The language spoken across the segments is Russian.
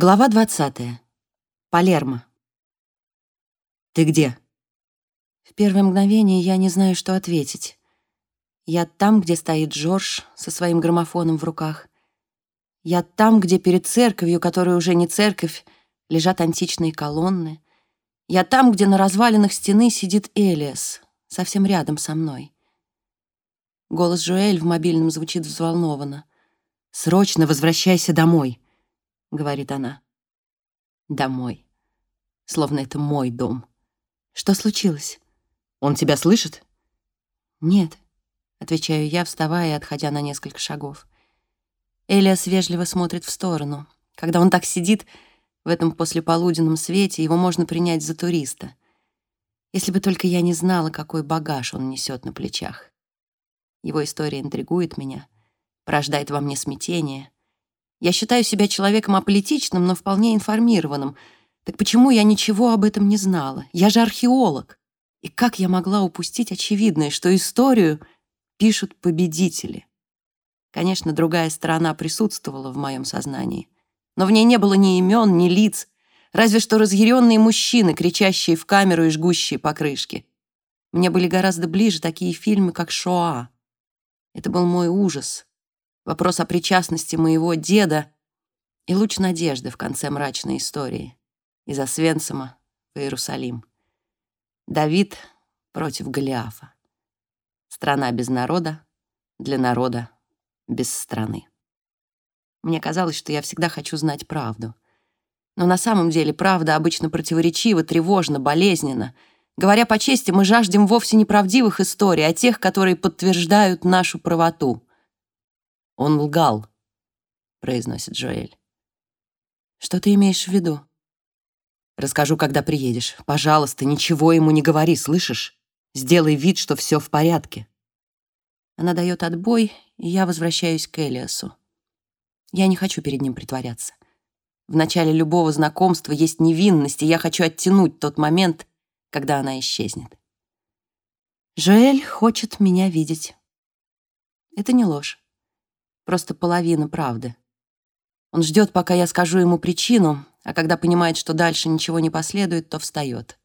Глава 20. Палермо. «Ты где?» В первое мгновение я не знаю, что ответить. Я там, где стоит Джордж со своим граммофоном в руках. Я там, где перед церковью, которая уже не церковь, лежат античные колонны. Я там, где на развалинах стены сидит Элиас, совсем рядом со мной. Голос Жуэль в мобильном звучит взволнованно. «Срочно возвращайся домой!» — говорит она. «Домой. Словно это мой дом. Что случилось? Он тебя слышит?» «Нет», — отвечаю я, вставая и отходя на несколько шагов. Элиас вежливо смотрит в сторону. Когда он так сидит, в этом послеполуденном свете его можно принять за туриста. Если бы только я не знала, какой багаж он несет на плечах. Его история интригует меня, порождает во мне смятение — я считаю себя человеком аполитичным, но вполне информированным. Так почему я ничего об этом не знала? Я же археолог. И как я могла упустить очевидное, что историю пишут победители? Конечно, другая сторона присутствовала в моем сознании. Но в ней не было ни имен, ни лиц, разве что разъяренные мужчины, кричащие в камеру и жгущие покрышки. Мне были гораздо ближе такие фильмы, как «Шоа». Это был мой ужас, вопрос о причастности моего деда и луч надежды в конце мрачной истории из Освенцима в Иерусалим. Давид против Голиафа. Страна без народа, для народа без страны. Мне казалось, что я всегда хочу знать правду. Но на самом деле правда обычно противоречива, тревожна, болезненна. Говоря по чести, мы жаждем вовсе не правдивых историй, а тех, которые подтверждают нашу правоту. «Он лгал», — произносит Джоэль. «Что ты имеешь в виду?» «Расскажу, когда приедешь. Пожалуйста, ничего ему не говори, слышишь? Сделай вид, что все в порядке». Она дает отбой, и я возвращаюсь к Элиасу. Я не хочу перед ним притворяться. В начале любого знакомства есть невинность, и я хочу оттянуть тот момент, когда она исчезнет. Жоэль хочет меня видеть. Это не ложь просто половина правды. Он ждет, пока я скажу ему причину, а когда понимает, что дальше ничего не последует, то встает.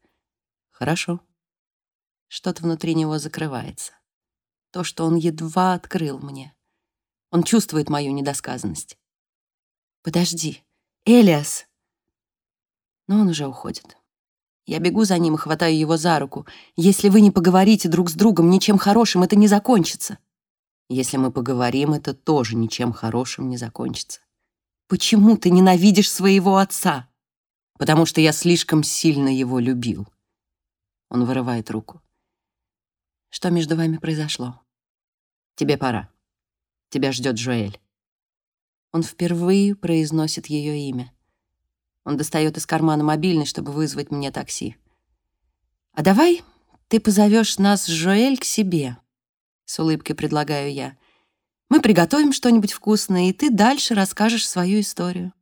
Хорошо. Что-то внутри него закрывается. То, что он едва открыл мне. Он чувствует мою недосказанность. «Подожди, Элиас!» Но он уже уходит. Я бегу за ним и хватаю его за руку. «Если вы не поговорите друг с другом, ничем хорошим это не закончится». Если мы поговорим, это тоже ничем хорошим не закончится. Почему ты ненавидишь своего отца? Потому что я слишком сильно его любил. Он вырывает руку. Что между вами произошло? Тебе пора. Тебя ждет Жоэль. Он впервые произносит ее имя. Он достает из кармана мобильный, чтобы вызвать мне такси. А давай ты позовешь нас Жоэль к себе. — с улыбкой предлагаю я. «Мы приготовим что-нибудь вкусное, и ты дальше расскажешь свою историю».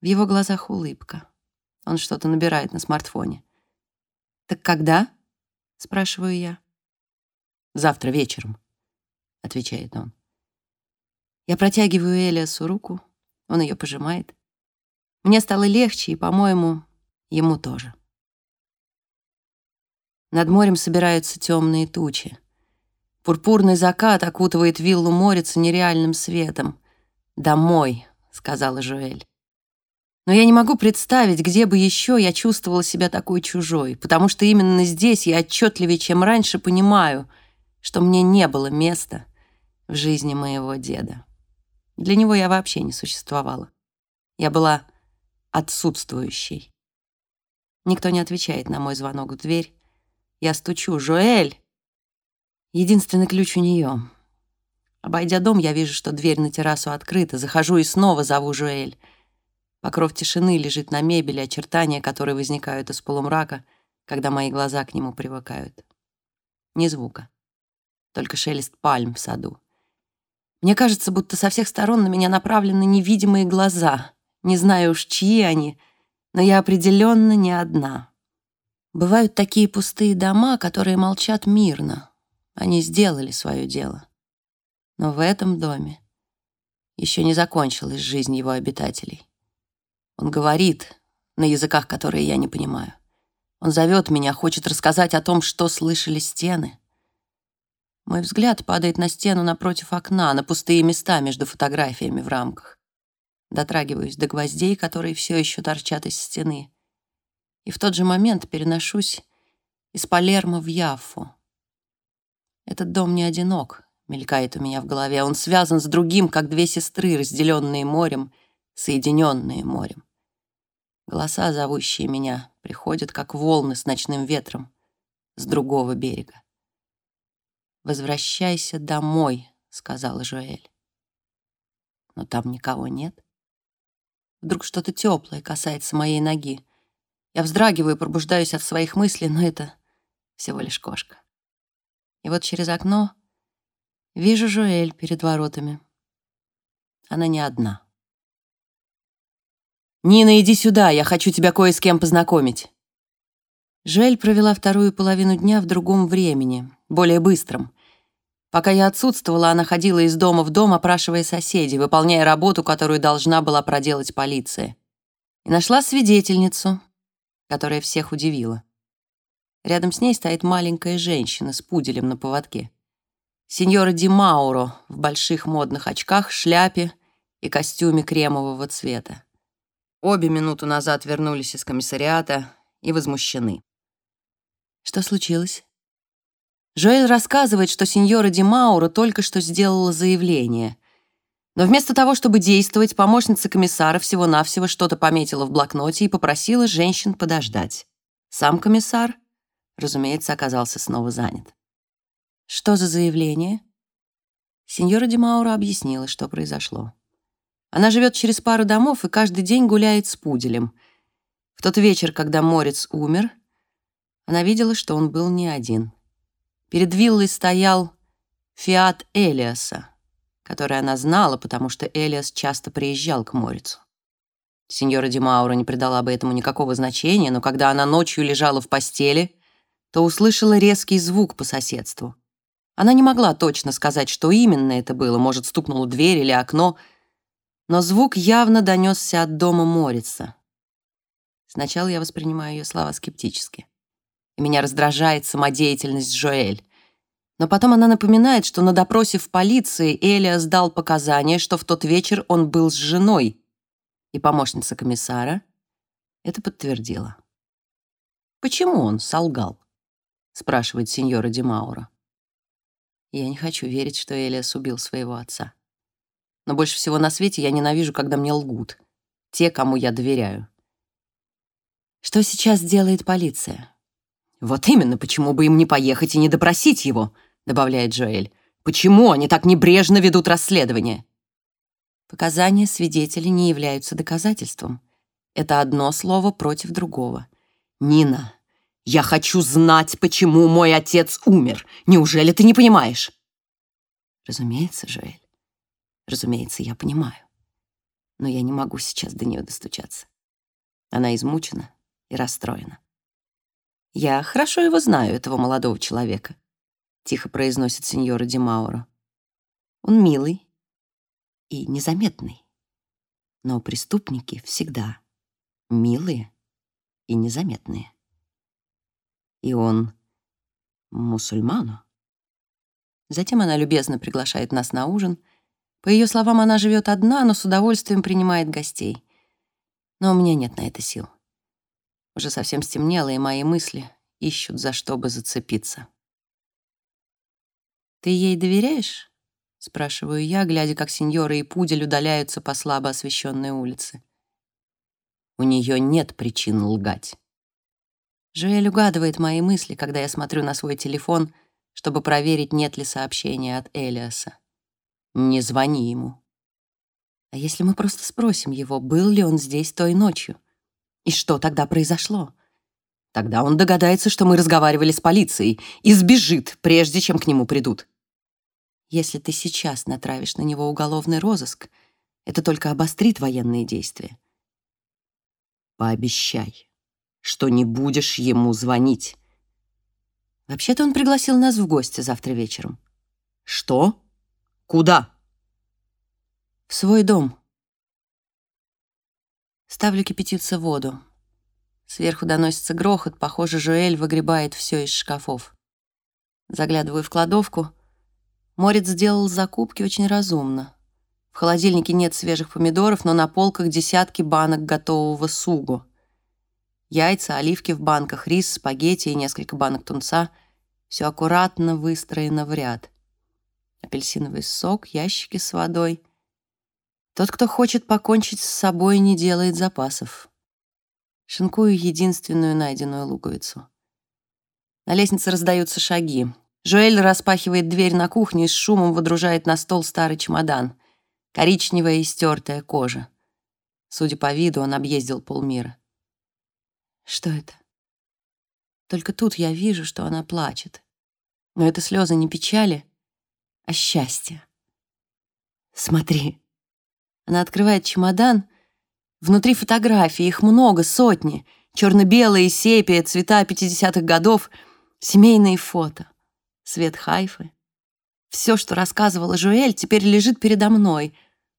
В его глазах улыбка. Он что-то набирает на смартфоне. «Так когда?» — спрашиваю я. «Завтра вечером», — отвечает он. Я протягиваю Элиасу руку, он ее пожимает. Мне стало легче, и, по-моему, ему тоже. Над морем собираются темные тучи. Пурпурный закат окутывает виллу Морица нереальным светом. «Домой», — сказала Жуэль. Но я не могу представить, где бы еще я чувствовала себя такой чужой, потому что именно здесь я отчетливее, чем раньше, понимаю, что мне не было места в жизни моего деда. Для него я вообще не существовала. Я была отсутствующей. Никто не отвечает на мой звонок в дверь. Я стучу. «Жуэль!» Единственный ключ у нее. Обойдя дом, я вижу, что дверь на террасу открыта. Захожу и снова зову Жуэль. Покров тишины лежит на мебели, очертания, которые возникают из полумрака, когда мои глаза к нему привыкают. Ни звука. Только шелест пальм в саду. Мне кажется, будто со всех сторон на меня направлены невидимые глаза. Не знаю уж, чьи они, но я определенно не одна. Бывают такие пустые дома, которые молчат мирно, они сделали свое дело. Но в этом доме еще не закончилась жизнь его обитателей. Он говорит на языках, которые я не понимаю. Он зовет меня, хочет рассказать о том, что слышали стены. Мой взгляд падает на стену напротив окна, на пустые места между фотографиями в рамках. Дотрагиваюсь до гвоздей, которые все еще торчат из стены. И в тот же момент переношусь из Палермо в Яффу. Этот дом не одинок, мелькает у меня в голове. Он связан с другим, как две сестры, разделенные морем, соединенные морем. Голоса, зовущие меня, приходят, как волны с ночным ветром с другого берега. «Возвращайся домой», — сказала Жоэль. Но там никого нет. Вдруг что-то теплое касается моей ноги. Я вздрагиваю, пробуждаюсь от своих мыслей, но это всего лишь кошка. И вот через окно вижу Жоэль перед воротами. Она не одна. «Нина, иди сюда, я хочу тебя кое с кем познакомить». Жоэль провела вторую половину дня в другом времени, более быстром. Пока я отсутствовала, она ходила из дома в дом, опрашивая соседей, выполняя работу, которую должна была проделать полиция. И нашла свидетельницу, которая всех удивила. Рядом с ней стоит маленькая женщина с пуделем на поводке. Сеньора Ди Мауро в больших модных очках, шляпе и костюме кремового цвета. Обе минуту назад вернулись из комиссариата и возмущены. Что случилось? Жоэль рассказывает, что сеньора Ди Мауро только что сделала заявление. Но вместо того, чтобы действовать, помощница комиссара всего-навсего что-то пометила в блокноте и попросила женщин подождать. Сам комиссар, разумеется, оказался снова занят. Что за заявление? Сеньора Ди Мауро объяснила, что произошло. Она живет через пару домов и каждый день гуляет с пуделем. В тот вечер, когда Морец умер, она видела, что он был не один. Перед виллой стоял фиат Элиаса, который она знала, потому что Элиас часто приезжал к Морицу. Сеньора Ди Маура не придала бы этому никакого значения, но когда она ночью лежала в постели, то услышала резкий звук по соседству. Она не могла точно сказать, что именно это было, может, стукнула дверь или окно, но звук явно донесся от дома Морица. Сначала я воспринимаю ее слова скептически и меня раздражает самодеятельность Жоэль. Но потом она напоминает, что на допросе в полиции Элиас дал показания, что в тот вечер он был с женой, и помощница комиссара это подтвердила. «Почему он солгал?» — спрашивает сеньора Димаура. Я не хочу верить, что Элиас убил своего отца. Но больше всего на свете я ненавижу, когда мне лгут. Те, кому я доверяю. Что сейчас делает полиция? «Вот именно, почему бы им не поехать и не допросить его?» — добавляет Джоэль. «Почему они так небрежно ведут расследование?» Показания свидетелей не являются доказательством. Это одно слово против другого. «Нина, я хочу знать, почему мой отец умер. Неужели ты не понимаешь?» Разумеется, Жоэль. Разумеется, я понимаю. Но я не могу сейчас до нее достучаться. Она измучена и расстроена. «Я хорошо его знаю, этого молодого человека», — тихо произносит сеньора Димауро. «Он милый и незаметный. Но преступники всегда милые и незаметные. И он мусульману. Затем она любезно приглашает нас на ужин. По ее словам, она живет одна, но с удовольствием принимает гостей. Но у меня нет на это сил. Уже совсем стемнело, и мои мысли ищут за что бы зацепиться. «Ты ей доверяешь?» — спрашиваю я, глядя, как сеньоры и пудель удаляются по слабо освещенной улице. У нее нет причин лгать. Жоэль угадывает мои мысли, когда я смотрю на свой телефон, чтобы проверить, нет ли сообщения от Элиаса. Не звони ему. А если мы просто спросим его, был ли он здесь той ночью? И что тогда произошло? Тогда он догадается, что мы разговаривали с полицией, и сбежит, прежде чем к нему придут. Если ты сейчас натравишь на него уголовный розыск, это только обострит военные действия. Пообещай, что не будешь ему звонить. Вообще-то он пригласил нас в гости завтра вечером. Что? Куда? В свой дом. Ставлю кипятиться воду. Сверху доносится грохот, похоже, Жуэль выгребает все из шкафов. Заглядываю в кладовку. Морец сделал закупки очень разумно. В холодильнике нет свежих помидоров, но на полках десятки банок готового сугу. Яйца, оливки в банках, рис, спагетти и несколько банок тунца. Все аккуратно выстроено в ряд. Апельсиновый сок, ящики с водой. Тот, кто хочет покончить с собой, не делает запасов. Шинкую единственную найденную луковицу. На лестнице раздаются шаги. Жоэль распахивает дверь на кухню и с шумом выдружает на стол старый чемодан. Коричневая и стертая кожа. Судя по виду, он объездил полмира. Что это? Только тут я вижу, что она плачет. Но это слезы не печали, а счастья. Смотри. Она открывает чемодан. Внутри фотографии, их много, сотни. Черно-белые, сепия, цвета 50-х годов — Семейные фото, свет Хайфы. Все, что рассказывала Жуэль, теперь лежит передо мной.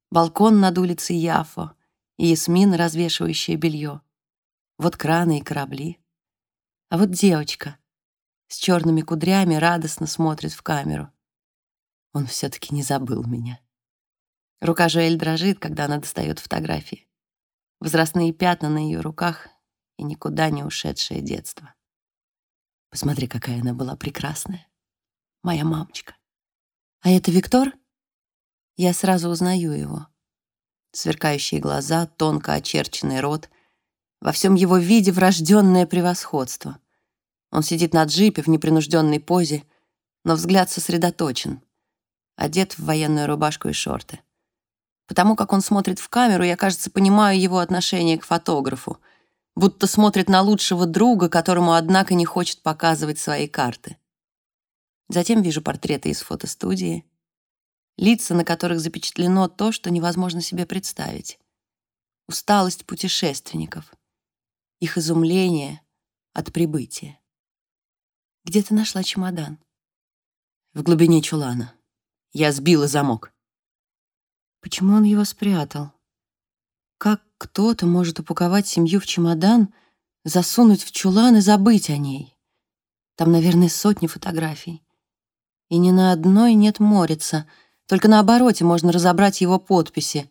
Балкон над улицей Яфо и Ясмин, развешивающая белье. Вот краны и корабли. А вот девочка с черными кудрями радостно смотрит в камеру. Он все-таки не забыл меня. Рука Жуэль дрожит, когда она достает фотографии. Возрастные пятна на ее руках и никуда не ушедшее детство. Посмотри, какая она была прекрасная. Моя мамочка. А это Виктор? Я сразу узнаю его. Сверкающие глаза, тонко очерченный рот. Во всем его виде врожденное превосходство. Он сидит на джипе в непринужденной позе, но взгляд сосредоточен. Одет в военную рубашку и шорты. Потому как он смотрит в камеру, я, кажется, понимаю его отношение к фотографу — будто смотрит на лучшего друга, которому, однако, не хочет показывать свои карты. Затем вижу портреты из фотостудии, лица, на которых запечатлено то, что невозможно себе представить. Усталость путешественников, их изумление от прибытия. Где ты нашла чемодан? В глубине чулана. Я сбила замок. Почему он его спрятал? Как кто-то может упаковать семью в чемодан, засунуть в чулан и забыть о ней? Там, наверное, сотни фотографий. И ни на одной нет морица, только на обороте можно разобрать его подписи.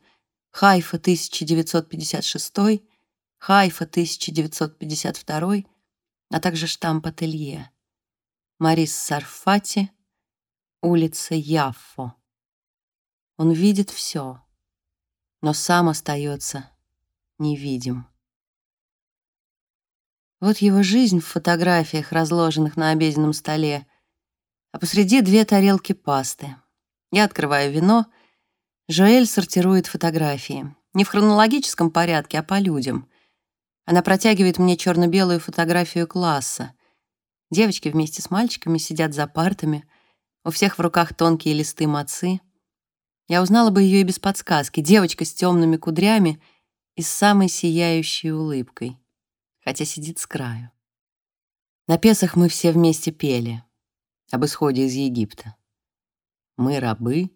Хайфа 1956, Хайфа 1952, а также штамп ателье. Марис Сарфати, улица Яффо. Он видит все но сам остается невидим. Вот его жизнь в фотографиях, разложенных на обеденном столе, а посреди две тарелки пасты. Я открываю вино, Жоэль сортирует фотографии. Не в хронологическом порядке, а по людям. Она протягивает мне черно-белую фотографию класса. Девочки вместе с мальчиками сидят за партами, у всех в руках тонкие листы мацы. Я узнала бы ее и без подсказки. Девочка с темными кудрями и с самой сияющей улыбкой, хотя сидит с краю. На Песах мы все вместе пели об исходе из Египта. Мы рабы.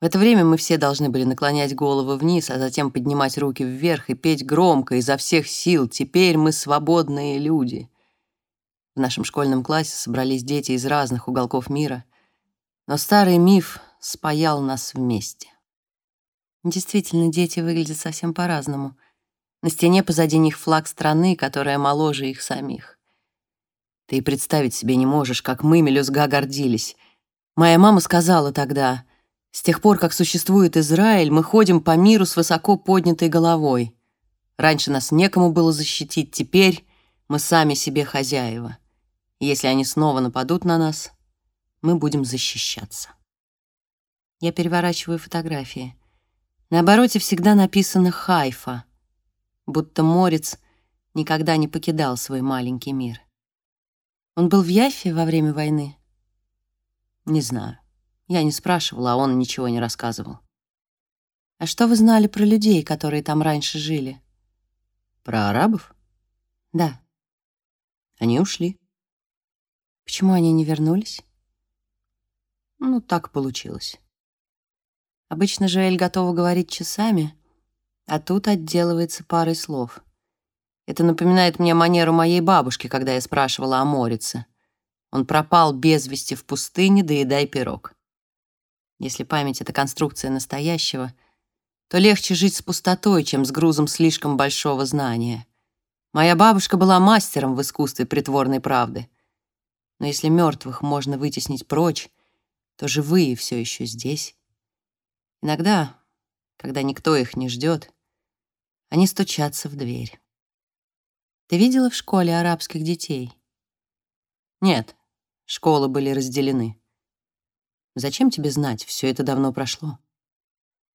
В это время мы все должны были наклонять головы вниз, а затем поднимать руки вверх и петь громко изо всех сил «Теперь мы свободные люди». В нашем школьном классе собрались дети из разных уголков мира, но старый миф спаял нас вместе. Действительно, дети выглядят совсем по-разному. На стене позади них флаг страны, которая моложе их самих. Ты и представить себе не можешь, как мы, мелюзга, гордились. Моя мама сказала тогда, с тех пор, как существует Израиль, мы ходим по миру с высоко поднятой головой. Раньше нас некому было защитить, теперь мы сами себе хозяева. если они снова нападут на нас, мы будем защищаться. Я переворачиваю фотографии. На обороте всегда написано «Хайфа», будто Морец никогда не покидал свой маленький мир. Он был в Яффе во время войны? Не знаю. Я не спрашивала, а он ничего не рассказывал. А что вы знали про людей, которые там раньше жили? Про арабов? Да. Они ушли. Почему они не вернулись? Ну, так получилось. Обычно Жоэль готова говорить часами, А тут отделывается парой слов. Это напоминает мне манеру моей бабушки, когда я спрашивала о Морице. Он пропал без вести в пустыне, доедай пирог. Если память — это конструкция настоящего, то легче жить с пустотой, чем с грузом слишком большого знания. Моя бабушка была мастером в искусстве притворной правды. Но если мертвых можно вытеснить прочь, то живые все еще здесь. Иногда, когда никто их не ждет, они стучатся в дверь. Ты видела в школе арабских детей? Нет, школы были разделены. Зачем тебе знать, все это давно прошло?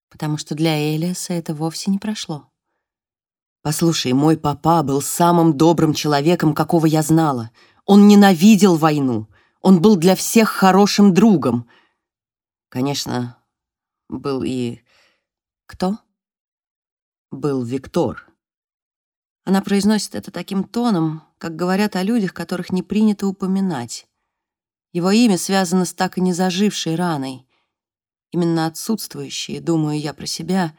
Потому что для Элиаса это вовсе не прошло. Послушай, мой папа был самым добрым человеком, какого я знала. Он ненавидел войну. Он был для всех хорошим другом. Конечно, был и... Кто? Был Виктор. Она произносит это таким тоном, как говорят о людях, которых не принято упоминать. Его имя связано с так и не зажившей раной. Именно отсутствующие, думаю я про себя,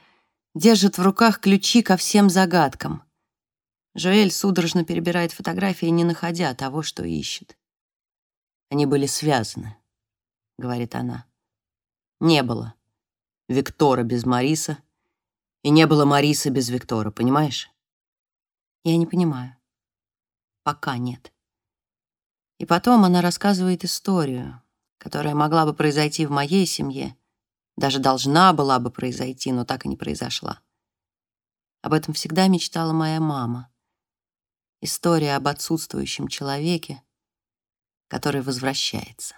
держит в руках ключи ко всем загадкам. Жоэль судорожно перебирает фотографии, не находя того, что ищет. «Они были связаны», — говорит она. «Не было Виктора без Мариса, и не было Мариса без Виктора, понимаешь?» «Я не понимаю. Пока нет». И потом она рассказывает историю, которая могла бы произойти в моей семье, даже должна была бы произойти, но так и не произошла. Об этом всегда мечтала моя мама. История об отсутствующем человеке, который возвращается.